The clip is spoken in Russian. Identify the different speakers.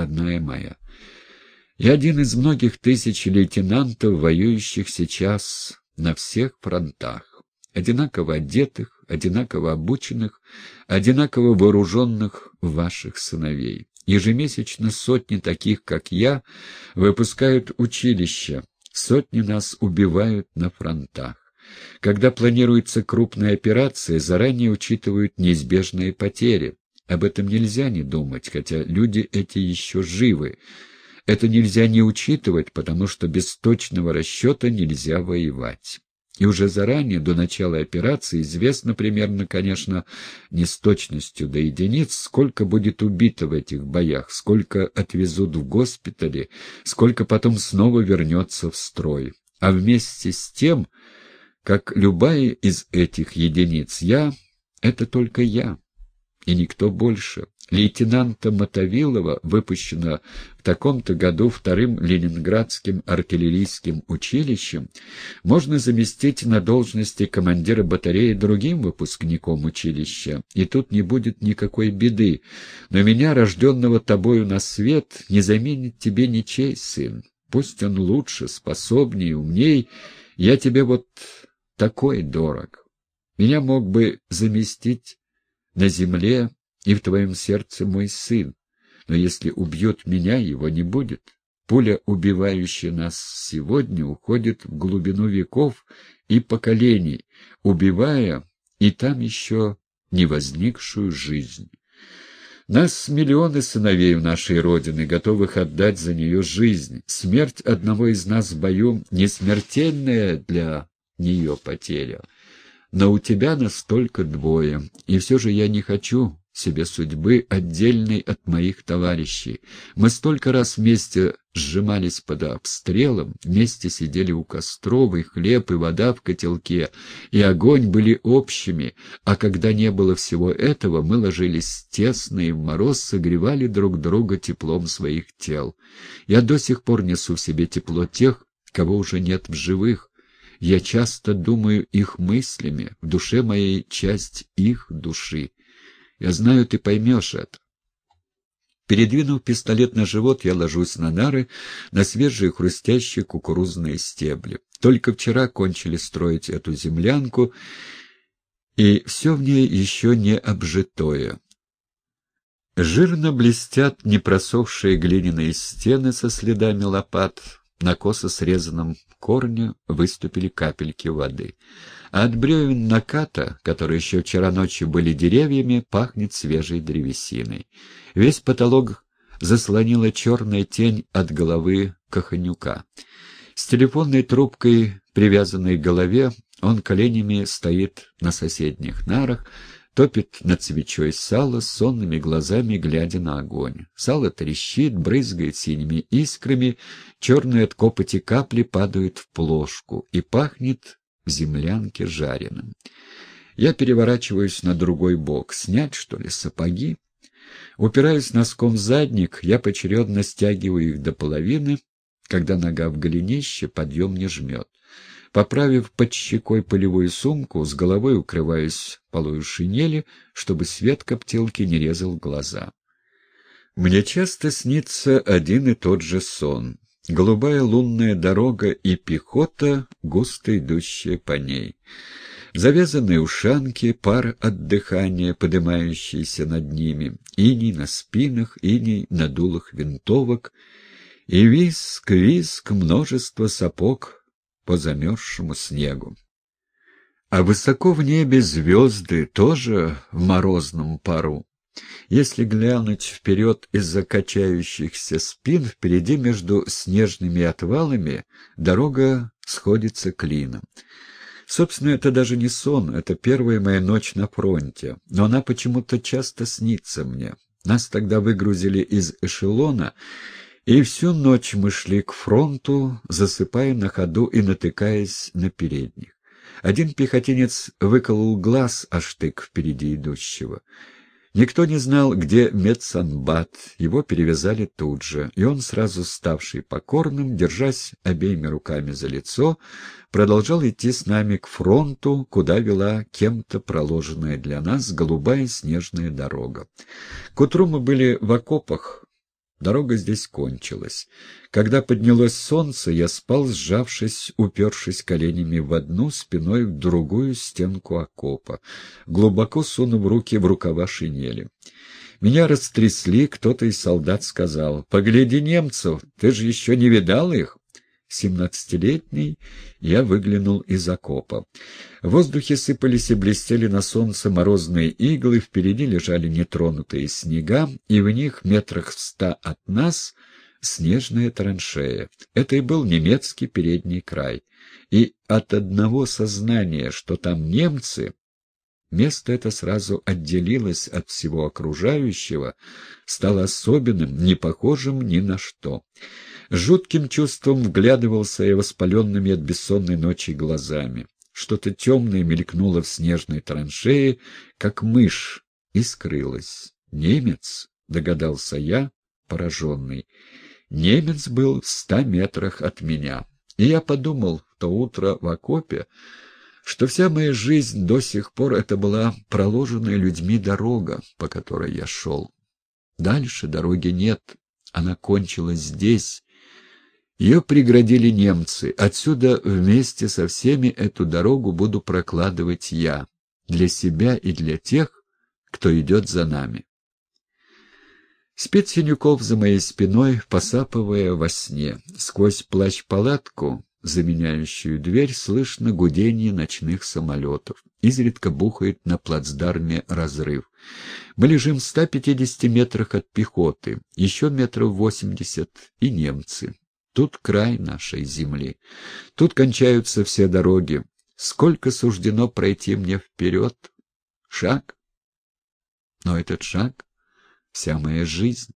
Speaker 1: родная моя. Я один из многих тысяч лейтенантов, воюющих сейчас на всех фронтах, одинаково одетых, одинаково обученных, одинаково вооруженных ваших сыновей. Ежемесячно сотни таких, как я, выпускают училища, сотни нас убивают на фронтах. Когда планируется крупная операция, заранее учитывают неизбежные потери. Об этом нельзя не думать, хотя люди эти еще живы. Это нельзя не учитывать, потому что без точного расчета нельзя воевать. И уже заранее, до начала операции, известно примерно, конечно, не с точностью до единиц, сколько будет убито в этих боях, сколько отвезут в госпитале, сколько потом снова вернется в строй. А вместе с тем, как любая из этих единиц, я — это только я, и никто больше лейтенанта Мотовилова, выпущенного в таком-то году вторым Ленинградским артиллерийским училищем, можно заместить на должности командира батареи другим выпускником училища, и тут не будет никакой беды, но меня, рожденного тобою на свет, не заменит тебе ничей сын. Пусть он лучше, способнее, умней, я тебе вот такой дорог. Меня мог бы заместить на земле и в твоем сердце мой сын, но если убьет меня, его не будет. Пуля, убивающая нас сегодня, уходит в глубину веков и поколений, убивая и там еще не возникшую жизнь. Нас миллионы сыновей в нашей Родины, готовых отдать за нее жизнь. Смерть одного из нас в бою — не смертельная для нее потеря. Но у тебя настолько двое, и все же я не хочу себе судьбы, отдельной от моих товарищей. Мы столько раз вместе сжимались под обстрелом, вместе сидели у костров, и хлеб, и вода в котелке, и огонь были общими, а когда не было всего этого, мы ложились тесно и в мороз согревали друг друга теплом своих тел. Я до сих пор несу в себе тепло тех, кого уже нет в живых. Я часто думаю их мыслями, в душе моей часть их души. Я знаю, ты поймешь это. Передвинув пистолет на живот, я ложусь на нары, на свежие хрустящие кукурузные стебли. Только вчера кончили строить эту землянку, и все в ней еще не обжитое. Жирно блестят непросохшие глиняные стены со следами лопат, на косо срезанном корне выступили капельки воды. А от бревен наката, которые еще вчера ночью были деревьями, пахнет свежей древесиной. Весь потолок заслонила черная тень от головы Каханюка. С телефонной трубкой, привязанной к голове, он коленями стоит на соседних нарах, топит над свечой сало, сонными глазами глядя на огонь. Сало трещит, брызгает синими искрами, черные от копоти капли падают в плошку и пахнет в землянке жареным. Я переворачиваюсь на другой бок. Снять, что ли, сапоги? Упираюсь носком задник, я поочередно стягиваю их до половины, когда нога в голенище, подъем не жмет. Поправив под щекой полевую сумку, с головой укрываюсь полою шинели, чтобы свет коптилки не резал глаза. Мне часто снится один и тот же сон. Голубая лунная дорога и пехота, густо идущая по ней. Завязанные ушанки, пар от дыхания, поднимающийся над ними, иней на спинах, иней на дулах винтовок, и виск, виск, множество сапог — по замерзшему снегу. А высоко в небе звезды тоже в морозном пару. Если глянуть вперед из-за качающихся спин, впереди между снежными отвалами дорога сходится клином. Собственно, это даже не сон, это первая моя ночь на фронте, но она почему-то часто снится мне. Нас тогда выгрузили из эшелона, и всю ночь мы шли к фронту, засыпая на ходу и натыкаясь на передних. Один пехотинец выколол глаз о штык впереди идущего. Никто не знал, где медсанбат, его перевязали тут же, и он, сразу ставший покорным, держась обеими руками за лицо, продолжал идти с нами к фронту, куда вела кем-то проложенная для нас голубая снежная дорога. К утру мы были в окопах, Дорога здесь кончилась. Когда поднялось солнце, я спал, сжавшись, упершись коленями в одну, спиной в другую стенку окопа, глубоко сунув руки в рукава шинели. Меня растрясли, кто-то из солдат сказал, «Погляди немцев, ты же еще не видал их?» Семнадцатилетний я выглянул из окопа. В воздухе сыпались и блестели на солнце морозные иглы, впереди лежали нетронутые снега, и в них метрах в ста от нас снежная траншея. Это и был немецкий передний край. И от одного сознания, что там немцы, Место это сразу отделилось от всего окружающего, стало особенным, не похожим ни на что. Жутким чувством вглядывался я воспаленными от бессонной ночи глазами. Что-то темное мелькнуло в снежной траншее, как мышь, и скрылось. «Немец?» — догадался я, пораженный. Немец был в ста метрах от меня. И я подумал в то утро в окопе, что вся моя жизнь до сих пор это была проложенная людьми дорога, по которой я шел. Дальше дороги нет, она кончилась здесь. Ее преградили немцы. Отсюда вместе со всеми эту дорогу буду прокладывать я, для себя и для тех, кто идет за нами. Спит Синюков за моей спиной, посапывая во сне. Сквозь плащ-палатку заменяющую дверь, слышно гудение ночных самолетов. Изредка бухает на плацдарме разрыв. Мы лежим в 150 метрах от пехоты, еще метров 80 и немцы. Тут край нашей земли. Тут кончаются все дороги. Сколько суждено пройти мне вперед? Шаг. Но этот шаг — вся моя жизнь.